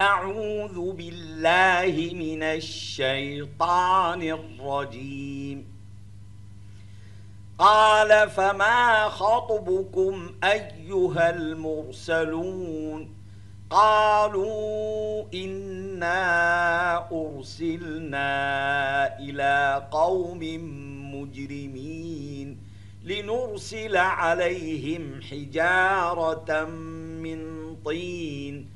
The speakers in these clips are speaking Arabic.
أعوذ بالله من الشيطان الرجيم. قال فما خطبكم أيها المرسلون؟ قالوا إنا أرسلنا إلى قوم مجرمين لنرسل عليهم حجارة من طين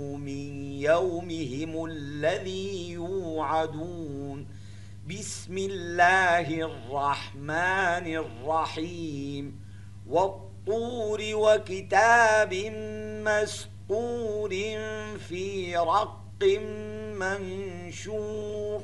يومهم الذي يوعدون. بسم الله الرحمن الرحيم. والطور وكتاب مسطور في رق منشور.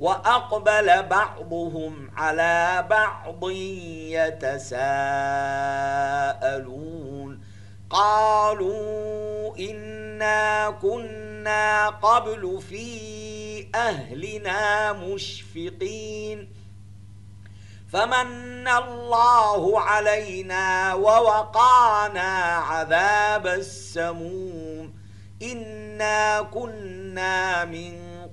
وأقبل بعضهم على بعض يتساءلون. قالوا إنا كنا قبل في أهلنا مشفقين. فمن الله علينا ووقانا عذاب السموم. إنا كنا من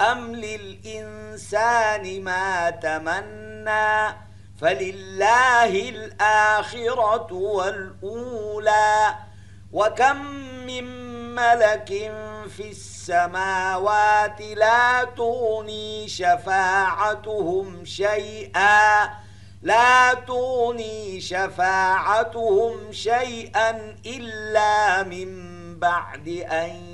أم للإنسان ما تمنى فلله الآخرة والأولى وكم من ملك في السماوات لا تغني شفاعتهم شيئا لا تغني شفاعتهم شيئا إلا من بعد أن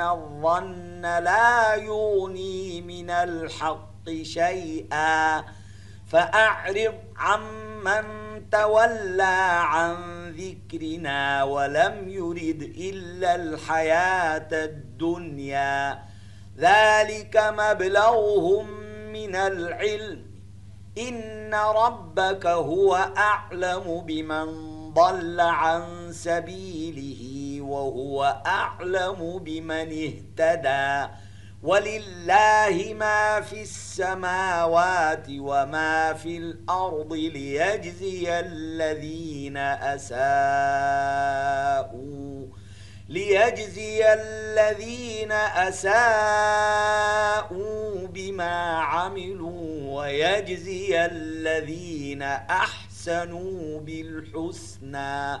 الظن لا يغني من الحق شيئا فأعرض عمن تولى عن ذكرنا ولم يرد إلا الحياة الدنيا ذلك مبلغهم من العلم إن ربك هو أعلم بمن ضل عن سبيله وهو أعلم بمن اهتدى. ولله ما في السماوات وما في الأرض ليجزي الذين أساءوا ليجزي الذين أساءوا بما عملوا ويجزي الذين أحسنوا بالحسنى.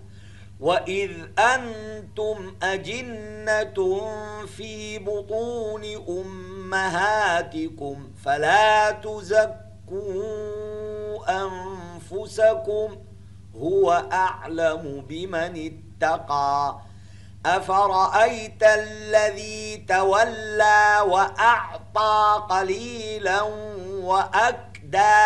وإذ أنتم أجنة في بطون أمهاتكم فلا تزكوا أنفسكم هو أعلم بمن اتقى أفرأيت الذي تولى وأعطى قليلا وأكدى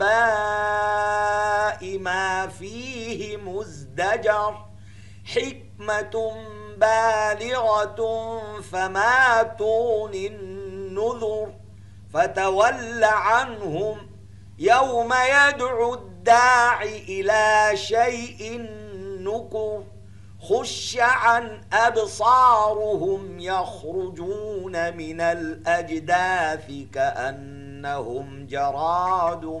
الأنباء ما فيه مزدجر حكمة بالغة فما تون النذر فتول عنهم يوم يدعو الداعي إلى شيء نكر خش عن أبصارهم يخرجون من الأجداث كأنهم جراد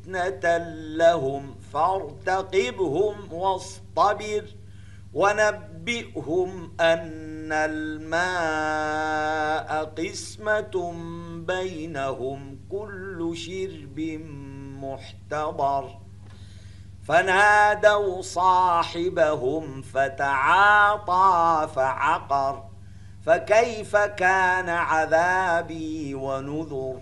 لهم فارتقبهم واصطبر ونبئهم أن الماء قسمة بينهم كل شرب محتضر. فنادوا صاحبهم فتعاطى فعقر فكيف كان عذابي ونذر؟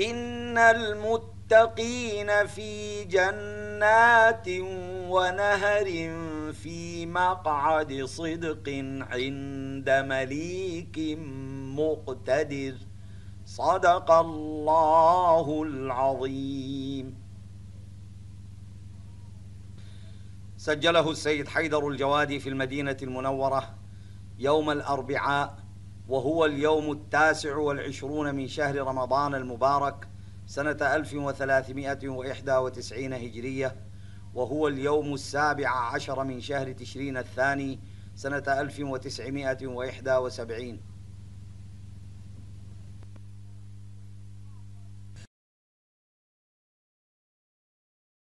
إن المتقين في جنات ونهر في مقعد صدق عند مليك مقتدر. صدق الله العظيم. سجله السيد حيدر الجوادي في المدينة المنورة يوم الأربعاء وهو اليوم التاسع والعشرون من شهر رمضان المبارك سنة 1391 هجرية وهو اليوم السابع عشر من شهر تشرين الثاني سنة 1971